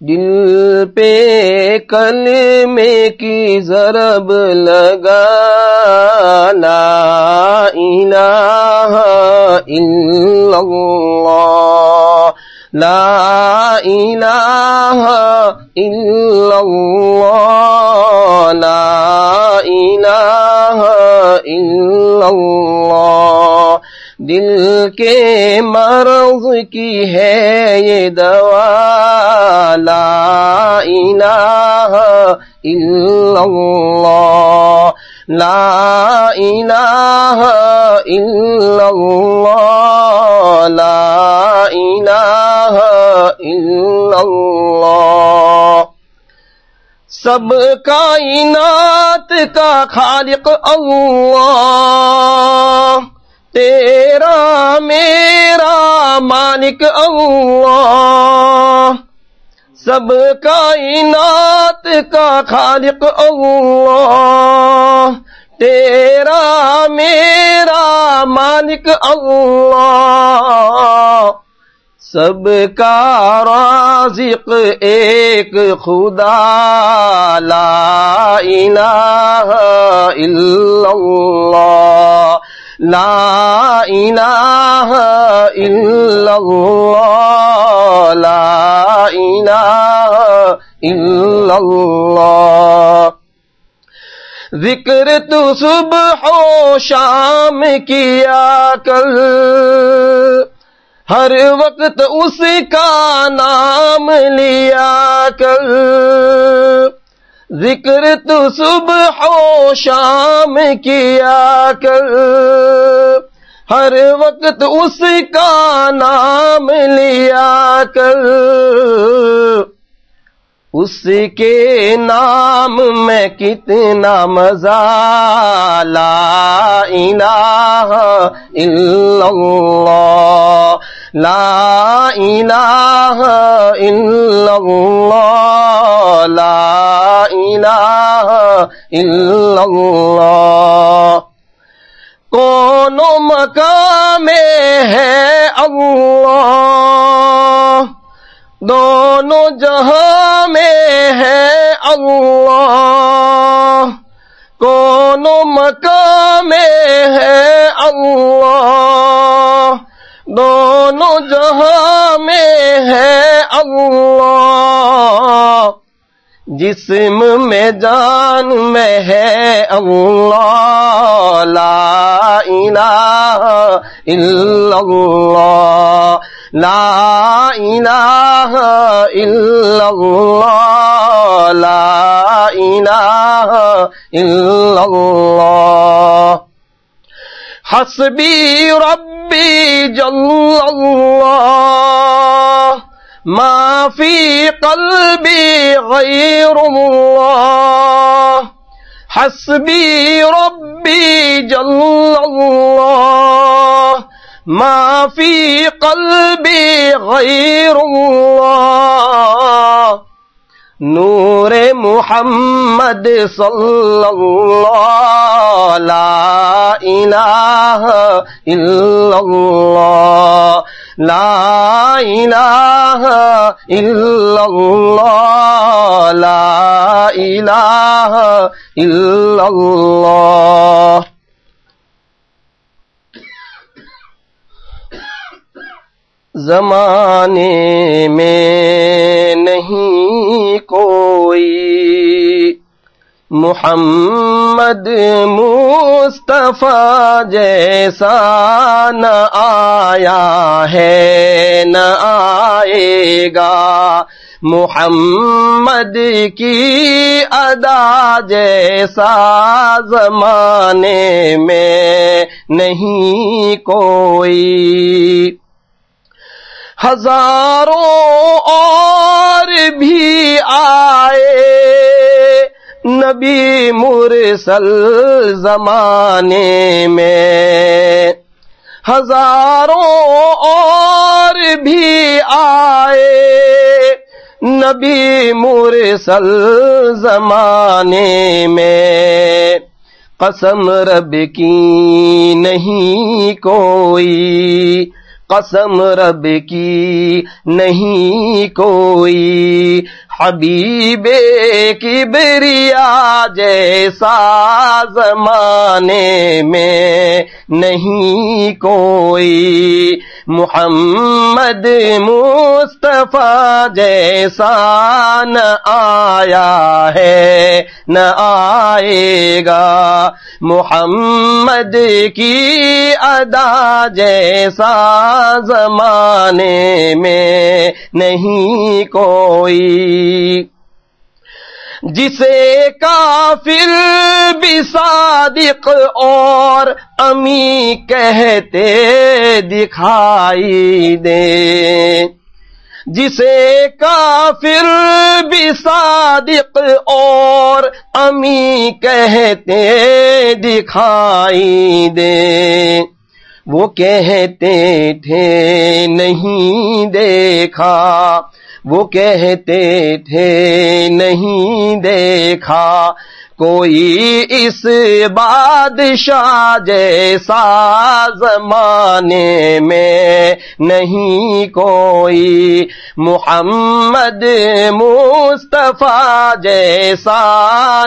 دل پہ کلمے کی ضرب لگا لا الہ الا اللہ لا الہ الا اللہ کے مرض کی ہے یہ دوا؟ لا الہ الا اللہ۔ لا الہ الا اللہ۔ لا الہ الا اللہ۔ سب کائنات کا خالق اللہ۔ تیرا میرا مالک اللہ، سب کائنات کا خالق اللہ، تیرا میرا مالک اللہ۔ سب کا رازق ایک خدا، لا الہ الا اللہ۔ لا الہ الا اللہ لا الہ الا اللہ ذکر تو صبح و شام کیا کر، ہر وقت اس کا نام لیا کر۔ ذکر تو صبح و شام کیا کر۔ ہر وقت اس کا نام لیا کر۔ اس کے نام میں کتنا مزہ، لا الہ الا اللہ۔ لا الہ الا اللہ لا الہ الا اللہ کون مقام ہے اللہ. دونوں جہاں میں ہے اللہ. کون مقام ہے اللہ. دونوں جہاں میں ہے اللہ۔ جسم میں جان میں ہے اللہ۔ لا الہ الا اللہ۔ لا الہ الا اللہ۔ لا الہ الا اللہ۔ حسبی رب ربی جل اللہ ما فی قلبی غیر اللہ۔ حسبی ربی جل اللہ ما فی قلبی غیر اللہ۔ نور محمد صلی اللہ لا الہ الا اللہ لا الہ الا اللہ لا الہ الا اللہ زمانے میں محمد مصطفیٰ جیسا نہ آیا ہے، نہ آئے گا۔ محمد کی ادا جیسا زمانے میں نہیں کوئی۔ ہزاروں اور بھی آئے نبی مرسل زمانے میں ہزاروں اور بھی آئے نبی مرسل زمانے میں قسم رب کی نہیں کوئی قسم رب کی نہیں کوئی حبیب کی بریا جیسا زمانے میں نہیں کوئی محمد مصطفیٰ جیسا نہ آیا ہے، نہ آئے گا۔ محمد کی ادا جیسا زمانے میں نہیں کوئی۔ جسے کافر بھی صادق اور امی کہتے دکھائی دے۔ جسے کافر صادق اور امی کہتے دکھائی دے۔ وہ کہتے تھے نہیں دیکھا۔ وہ کہتے تھے نہیں دیکھا۔ کوئی اس بادشاہ جیسا زمانے میں نہیں، کوئی محمد مصطفیٰ جیسا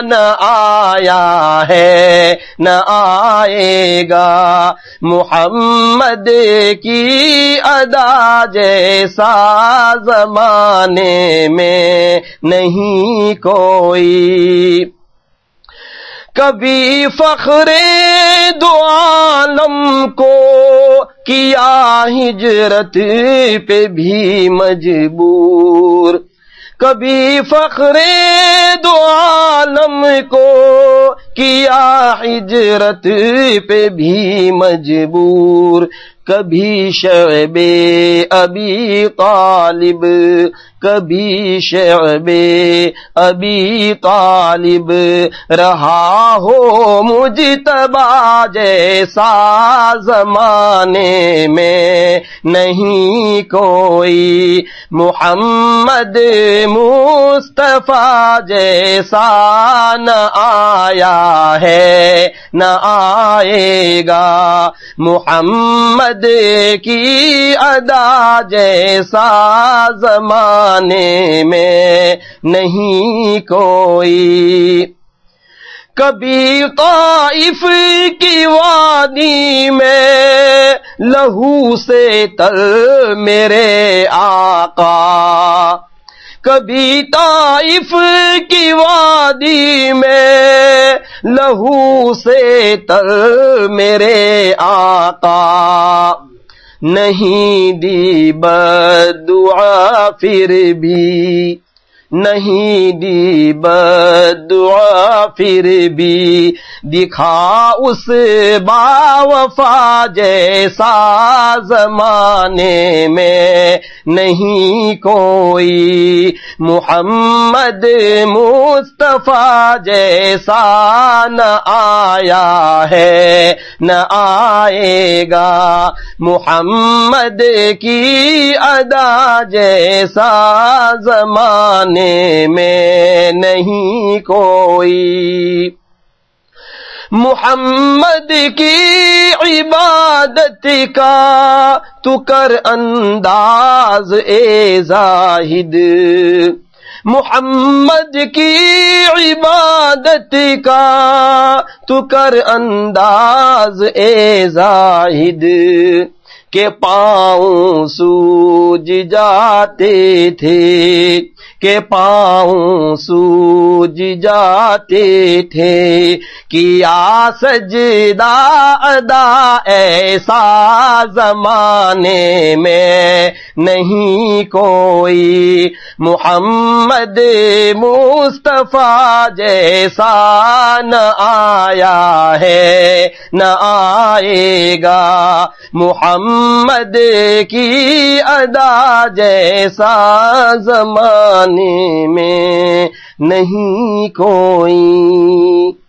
نہ آیا ہے، نہ آئے گا۔ محمد کی ادا جیسا زمانے میں نہیں، کوئی کبھی فخر دو عالم کو کیا ہجرت پہ بھی مجبور۔ کبھی فخر دو عالم کو کیا ہجرت پہ بھی مجبور۔ کبھی شعب ابی طالب، کبھی شعب ابی طالب، رہا ہو مجھ تبا جیسا زمانے میں نہیں کوئی محمد مصطفیٰ جیسا نہ آیا ہے، نہ آئے گا محمد کی ادا جیسا زمانے میں نہیں کوئی۔ کبھی طائف کی وادی میں لہو سے تر میرے آقا۔ کبھی طائف کی وادی میں لہو سے تر میرے آقا نہیں دی بدعا پھر بھی نہیں دی بدعا، پھر بھی دکھا اس با وفا جیسا زمانے میں نہیں کوئی محمد مصطفیٰ جیسا نہ آیا ہے، نہ آئے گا محمد کی ادا جیسا زمانے میں نہیں کوئی۔ محمد کی عبادت کا تو کر انداز اے زاہد۔ محمد کی عبادت کا تو کر انداز اے زاہد۔ کے پاؤں سوج جاتے تھے، کے پاؤں سوج جاتے تھے۔ کیا سجدہ ادا ایسا زمانے میں نہیں کوئی محمد مصطفیٰ جیسا نہ آیا ہے، نہ آئے گا محمد کی ادا جیسا زمانے میں نہیں کوئی